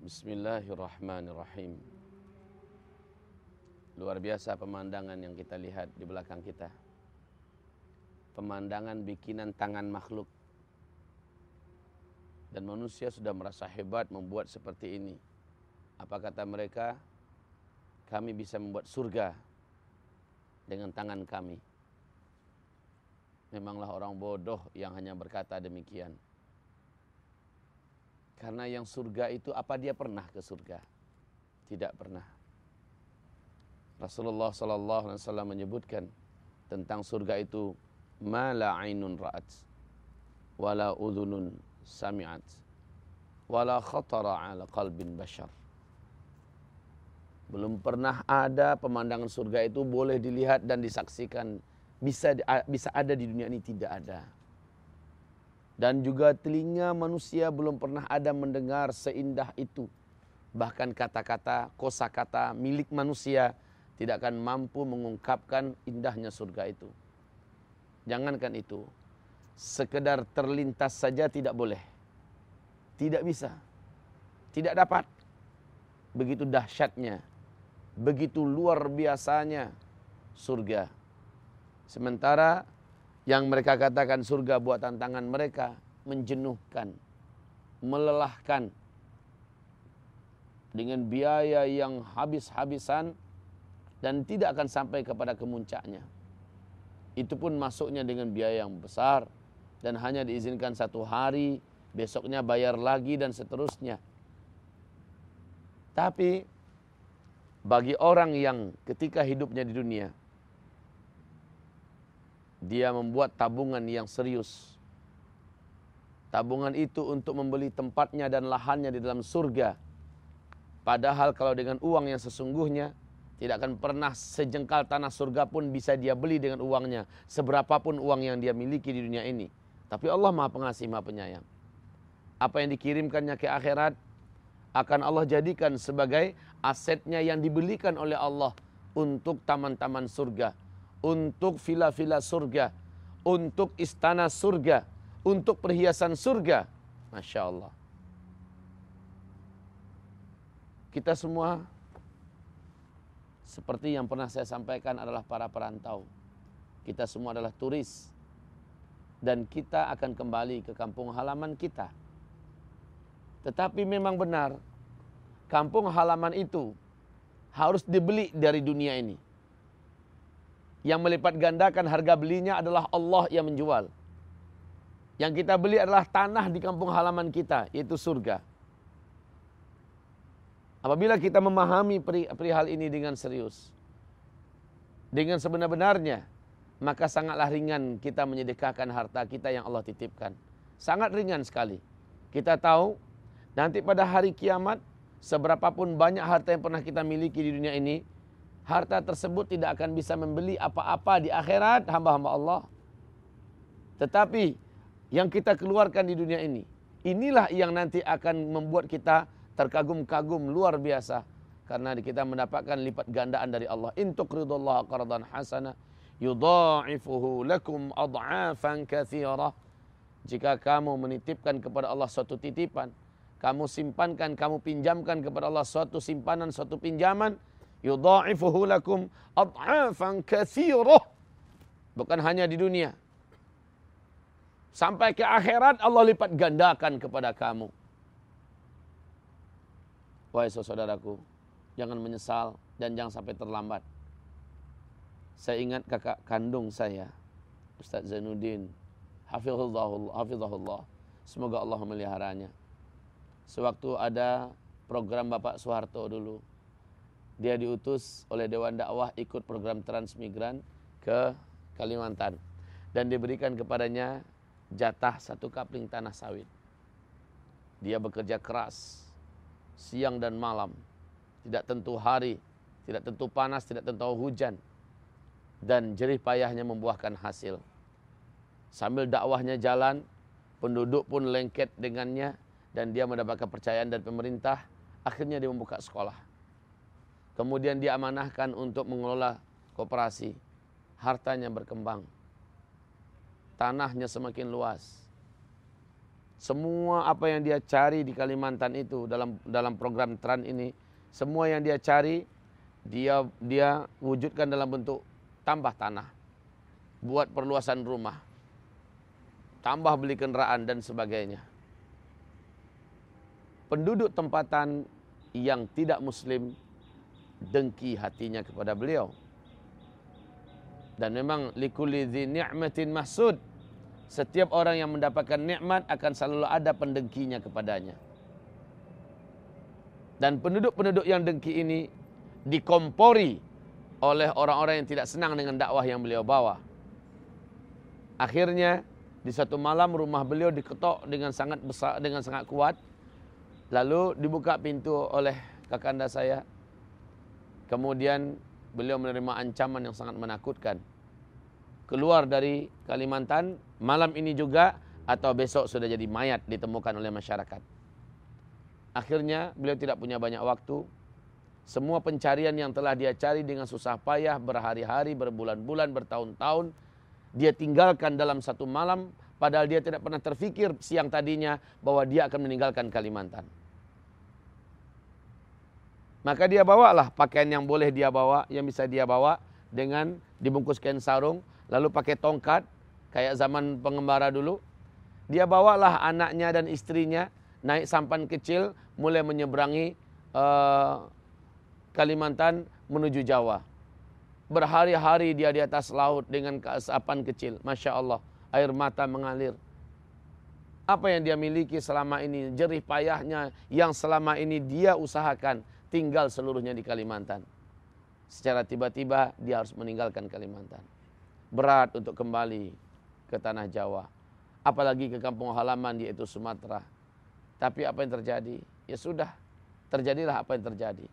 Bismillahirrahmanirrahim. Luar biasa pemandangan yang kita lihat di belakang kita. Pemandangan bikinan tangan makhluk. Dan manusia sudah merasa hebat membuat seperti ini. Apa kata mereka? Kami bisa membuat surga dengan tangan kami. Memanglah orang bodoh yang hanya berkata demikian. Karena yang surga itu apa dia pernah ke surga? Tidak pernah. Rasulullah sallallahu alaihi wasallam menyebutkan tentang surga itu mala ainun ra'at wala udhunun sami'at wala khatara ala qalbin bashar. Belum pernah ada pemandangan surga itu boleh dilihat dan disaksikan bisa bisa ada di dunia ini tidak ada dan juga telinga manusia belum pernah ada mendengar seindah itu. Bahkan kata-kata, kosa-kata milik manusia tidak akan mampu mengungkapkan indahnya surga itu. Jangankan itu, sekedar terlintas saja tidak boleh. Tidak bisa. Tidak dapat. Begitu dahsyatnya, begitu luar biasanya surga. Sementara yang mereka katakan surga buat tantangan mereka menjenuhkan, melelahkan dengan biaya yang habis-habisan dan tidak akan sampai kepada kemuncaknya. Itu pun masuknya dengan biaya yang besar dan hanya diizinkan satu hari, besoknya bayar lagi dan seterusnya. Tapi bagi orang yang ketika hidupnya di dunia dia membuat tabungan yang serius. Tabungan itu untuk membeli tempatnya dan lahannya di dalam surga. Padahal kalau dengan uang yang sesungguhnya tidak akan pernah sejengkal tanah surga pun bisa dia beli dengan uangnya. Seberapapun uang yang dia miliki di dunia ini. Tapi Allah maha pengasih, maha penyayang. Apa yang dikirimkannya ke akhirat akan Allah jadikan sebagai asetnya yang dibelikan oleh Allah untuk taman-taman surga untuk villa-villa surga, untuk istana surga, untuk perhiasan surga. Masya Allah. Kita semua seperti yang pernah saya sampaikan adalah para perantau. Kita semua adalah turis. Dan kita akan kembali ke kampung halaman kita. Tetapi memang benar, kampung halaman itu harus dibeli dari dunia ini. Yang melipat gandakan harga belinya adalah Allah yang menjual. Yang kita beli adalah tanah di kampung halaman kita, yaitu surga. Apabila kita memahami perihal ini dengan serius, dengan sebenar-benarnya, maka sangatlah ringan kita menyedekahkan harta kita yang Allah titipkan. Sangat ringan sekali. Kita tahu nanti pada hari kiamat, seberapapun banyak harta yang pernah kita miliki di dunia ini, harta tersebut tidak akan bisa membeli apa-apa di akhirat hamba-hamba Allah. Tetapi yang kita keluarkan di dunia ini, inilah yang nanti akan membuat kita terkagum-kagum luar biasa karena kita mendapatkan lipat gandaan dari Allah. Ridullah qardan hasana yudha'ifuhu lakum ad'afan katsira. Jika kamu menitipkan kepada Allah suatu titipan, kamu simpankan, kamu pinjamkan kepada Allah suatu simpanan, suatu pinjaman, yudha'ifuhu lakum ad'afan katsirah. Bukan hanya di dunia. Sampai ke akhirat Allah lipat gandakan kepada kamu. Wahai saudaraku, jangan menyesal dan jangan sampai terlambat. Saya ingat kakak kandung saya, Ustaz Zainuddin, hafizahullah, hafizahullah. Semoga Allah memeliharanya. Sewaktu ada program Bapak Soeharto dulu, dia diutus oleh Dewan Dakwah ikut program transmigran ke Kalimantan. Dan diberikan kepadanya jatah satu kapling tanah sawit. Dia bekerja keras siang dan malam, tidak tentu hari, tidak tentu panas, tidak tentu hujan. Dan jerih payahnya membuahkan hasil. Sambil dakwahnya jalan, penduduk pun lengket dengannya dan dia mendapatkan kepercayaan dari pemerintah, akhirnya dia membuka sekolah Kemudian diamanahkan untuk mengelola koperasi. Hartanya berkembang. Tanahnya semakin luas. Semua apa yang dia cari di Kalimantan itu dalam dalam program Tran ini, semua yang dia cari dia dia wujudkan dalam bentuk tambah tanah. Buat perluasan rumah. Tambah beli kendaraan dan sebagainya. Penduduk tempatan yang tidak muslim dengki hatinya kepada beliau. Dan memang likulli dzi ni'matin mahsud setiap orang yang mendapatkan nikmat akan selalu ada pendengkinya kepadanya. Dan penduduk-penduduk yang dengki ini dikompori oleh orang-orang yang tidak senang dengan dakwah yang beliau bawa. Akhirnya di satu malam rumah beliau diketok dengan sangat besar dengan sangat kuat. Lalu dibuka pintu oleh kakanda saya. Kemudian beliau menerima ancaman yang sangat menakutkan. Keluar dari Kalimantan malam ini juga atau besok sudah jadi mayat ditemukan oleh masyarakat. Akhirnya beliau tidak punya banyak waktu. Semua pencarian yang telah dia cari dengan susah payah berhari-hari, berbulan-bulan, bertahun-tahun. Dia tinggalkan dalam satu malam padahal dia tidak pernah terfikir siang tadinya bahwa dia akan meninggalkan Kalimantan. Maka dia bawalah pakaian yang boleh dia bawa, yang bisa dia bawa dengan dibungkuskan sarung, lalu pakai tongkat, kayak zaman pengembara dulu. Dia bawalah anaknya dan istrinya naik sampan kecil mulai menyeberangi uh, Kalimantan menuju Jawa. Berhari-hari dia di atas laut dengan keasapan kecil. Masya Allah, air mata mengalir. Apa yang dia miliki selama ini, jerih payahnya yang selama ini dia usahakan tinggal seluruhnya di Kalimantan. Secara tiba-tiba dia harus meninggalkan Kalimantan. Berat untuk kembali ke tanah Jawa. Apalagi ke kampung halaman yaitu Sumatera. Tapi apa yang terjadi? Ya sudah, terjadilah apa yang terjadi.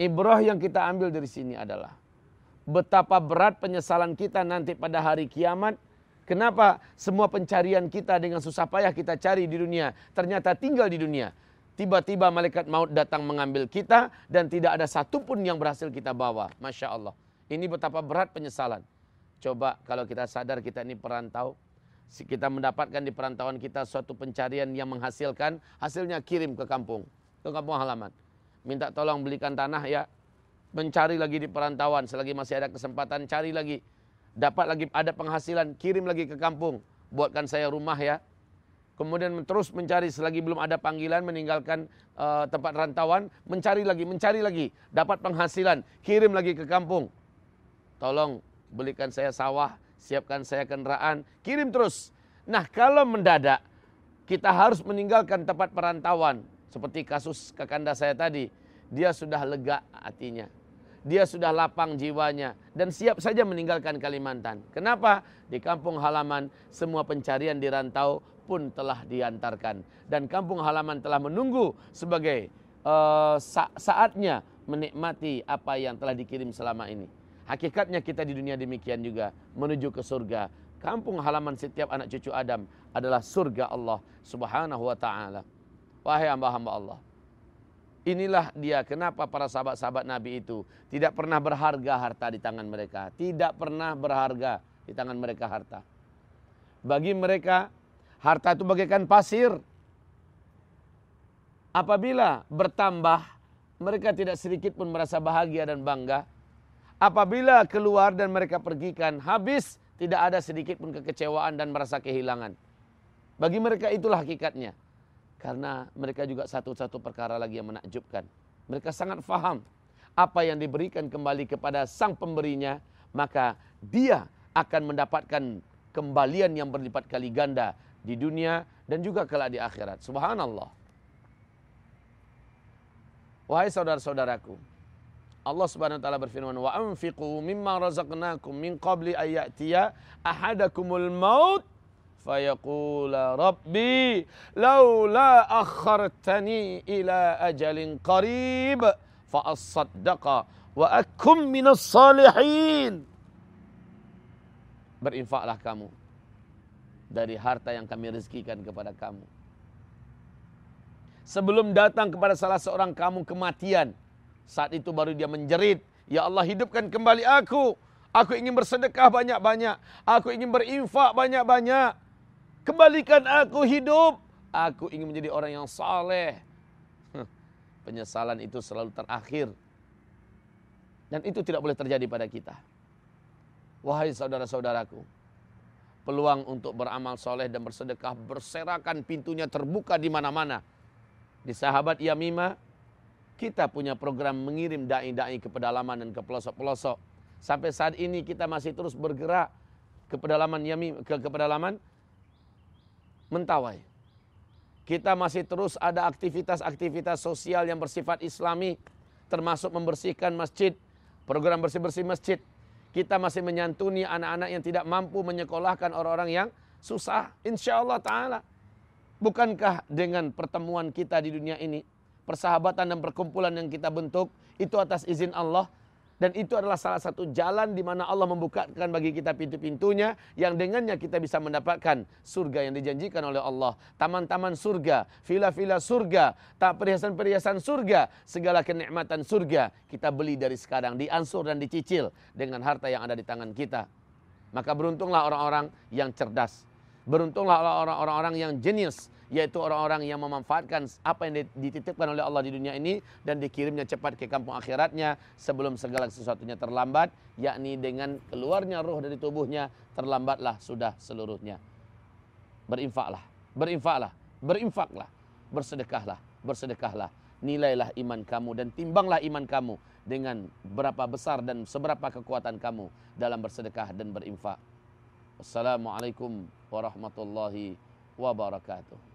Ibrah yang kita ambil dari sini adalah betapa berat penyesalan kita nanti pada hari kiamat. Kenapa semua pencarian kita dengan susah payah kita cari di dunia ternyata tinggal di dunia. Tiba-tiba malaikat maut datang mengambil kita dan tidak ada satupun yang berhasil kita bawa. Masya Allah. Ini betapa berat penyesalan. Coba kalau kita sadar kita ini perantau, kita mendapatkan di perantauan kita suatu pencarian yang menghasilkan, hasilnya kirim ke kampung, ke kampung halaman. Minta tolong belikan tanah ya, mencari lagi di perantauan, selagi masih ada kesempatan cari lagi. Dapat lagi ada penghasilan, kirim lagi ke kampung, buatkan saya rumah ya. Kemudian terus mencari selagi belum ada panggilan meninggalkan uh, tempat rantauan, mencari lagi, mencari lagi, dapat penghasilan, kirim lagi ke kampung. Tolong belikan saya sawah, siapkan saya kendaraan, kirim terus. Nah kalau mendadak kita harus meninggalkan tempat perantauan. Seperti kasus kakanda saya tadi. Dia sudah lega hatinya. Dia sudah lapang jiwanya. Dan siap saja meninggalkan Kalimantan. Kenapa? Di kampung halaman semua pencarian di rantau pun telah diantarkan. Dan kampung halaman telah menunggu sebagai uh, sa saatnya menikmati apa yang telah dikirim selama ini. Hakikatnya kita di dunia demikian juga menuju ke surga. Kampung halaman setiap anak cucu Adam adalah surga Allah Subhanahu wa taala. Wahai hamba-hamba Allah. Inilah dia kenapa para sahabat-sahabat Nabi itu tidak pernah berharga harta di tangan mereka, tidak pernah berharga di tangan mereka harta. Bagi mereka harta itu bagaikan pasir. Apabila bertambah, mereka tidak sedikit pun merasa bahagia dan bangga Apabila keluar dan mereka pergikan, habis tidak ada sedikit pun kekecewaan dan merasa kehilangan. Bagi mereka itulah hakikatnya. Karena mereka juga satu-satu perkara lagi yang menakjubkan. Mereka sangat faham apa yang diberikan kembali kepada sang pemberinya, maka dia akan mendapatkan kembalian yang berlipat kali ganda di dunia dan juga kelak di akhirat. Subhanallah. Wahai saudara-saudaraku, Allah Subhanahu wa taala berfirman, "Wa anfiqu mimma razaqnakum min qabli ayatiya ahadakumul maut laula akhartani ila ajalin qarib fa asaddaqa wa akum minas salihin." Berinfaklah kamu dari harta yang kami rezekikan kepada kamu. Sebelum datang kepada salah seorang kamu kematian, saat itu baru dia menjerit, Ya Allah hidupkan kembali aku. Aku ingin bersedekah banyak-banyak. Aku ingin berinfak banyak-banyak. Kembalikan aku hidup. Aku ingin menjadi orang yang saleh. Penyesalan itu selalu terakhir. Dan itu tidak boleh terjadi pada kita. Wahai saudara-saudaraku, peluang untuk beramal soleh dan bersedekah berserakan pintunya terbuka di mana-mana. Di sahabat Yamima, kita punya program mengirim da'i-da'i ke pedalaman dan ke pelosok-pelosok. Sampai saat ini kita masih terus bergerak ke pedalaman Yamim, ke, ke pedalaman Mentawai. Kita masih terus ada aktivitas-aktivitas sosial yang bersifat islami, termasuk membersihkan masjid, program bersih-bersih masjid, kita masih menyantuni anak-anak yang tidak mampu menyekolahkan orang-orang yang susah. Insya Allah Ta'ala. Bukankah dengan pertemuan kita di dunia ini, persahabatan dan perkumpulan yang kita bentuk, itu atas izin Allah, dan itu adalah salah satu jalan di mana Allah membukakan bagi kita pintu-pintunya yang dengannya kita bisa mendapatkan surga yang dijanjikan oleh Allah. Taman-taman surga, villa-villa surga, tak perhiasan-perhiasan surga, segala kenikmatan surga kita beli dari sekarang, diansur dan dicicil dengan harta yang ada di tangan kita. Maka beruntunglah orang-orang yang cerdas. Beruntunglah orang-orang yang jenius yaitu orang-orang yang memanfaatkan apa yang dititipkan oleh Allah di dunia ini dan dikirimnya cepat ke kampung akhiratnya sebelum segala sesuatunya terlambat yakni dengan keluarnya roh dari tubuhnya terlambatlah sudah seluruhnya berinfaklah berinfaklah berinfaklah bersedekahlah bersedekahlah nilailah iman kamu dan timbanglah iman kamu dengan berapa besar dan seberapa kekuatan kamu dalam bersedekah dan berinfak. Assalamualaikum warahmatullahi wabarakatuh.